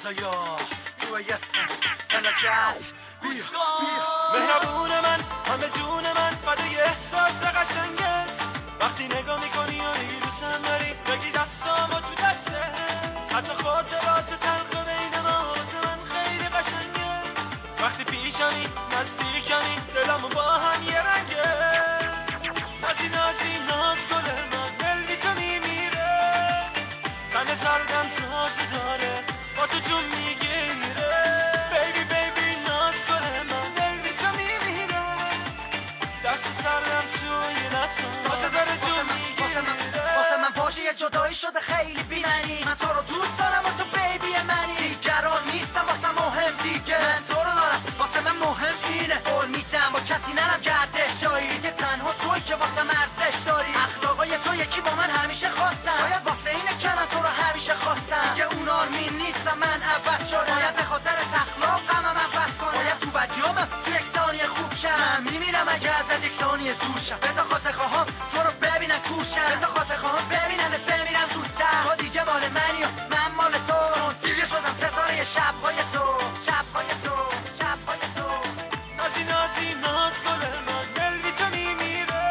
فضایا توی فلکت بیا بیا. مهربون من همه جون من فدای احساس قشنگت. وقتی نگاه می‌کنی و میگی دوستم داری بگی دستامو تو دسته حتی خاطرات تلخ بین ما واسه من خیلی قشنگه. وقتی پیشمی نزدیکمی دلمو با هم یه رنگه. ناز گل تازه داره جون می‌گیره واسه من یه جدایی شده خیلی بیمنی من تو رو دوست دارم و تو بیبی منی. دیگران نیستم واسه مهم دیگه. من تو رو دارم واسه من مهم اینه. قول میدم با کسی نرم گردش. جایی که تنها توی که واسه ارزش داری. میمیرم اگه ازت یک ثانیه دور شم. بذار خاطر خواهم تو رو ببینن کوشم بذار خاطر خواهم ببیننت بمیرن زودتر. تو دیگه مال منی و من مال تو. چون دیگه شدم ستاره شبهای تو. شبهای تو. شبهای تو. نازی نازی ناز گل من. دل بی تو میمیره.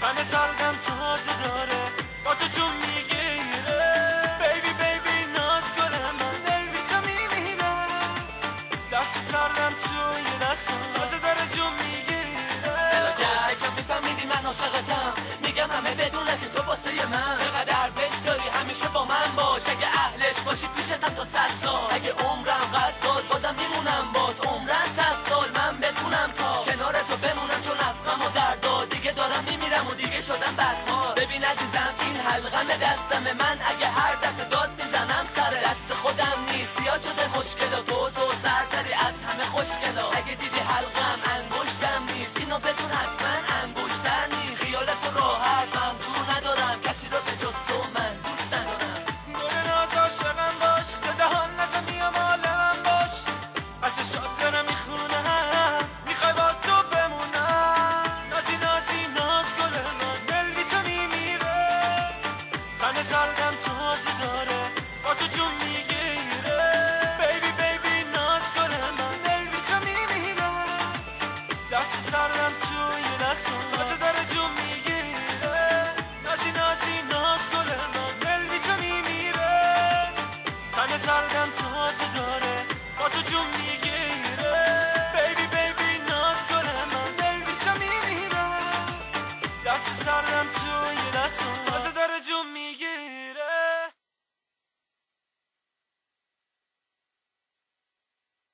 تن سردم تازه داره. با تو جون می‌گیره. بدونه که تو واسه من. چقدر ارزش داری؟ همیشه با من باش. اگه اهلش باشی پیشتم تا صد سال. اگه عمرم قد داد بازم میمونم بات عمرن صد سال من بتونم تا کنار تو بمونم چون از غم و دردا دیگه دارم میمیرم و دیگه شدم بدحال ببین عزیزم این حلقم دستم من. اگه هر دفعه داد می‌زنم سر دست خودم نیست. زیاد شده مشکل تو تو سرتری از همه خوشگلا. سردم تازه داره. با تو جون می‌گیره بیبی بیبی ناز گل من. دل بی تو میمیره دست سردم توی دستم. تازه داره جون می‌گیره نازی نازی ناز گل من. دل بی تو میمیره. تن سردم تازه داره. با تو جون می‌گیره بیبی بیبی ناز گل من. دل بی تو میمیره. دست سردم توی دستم. تازه داره جون می‌گیره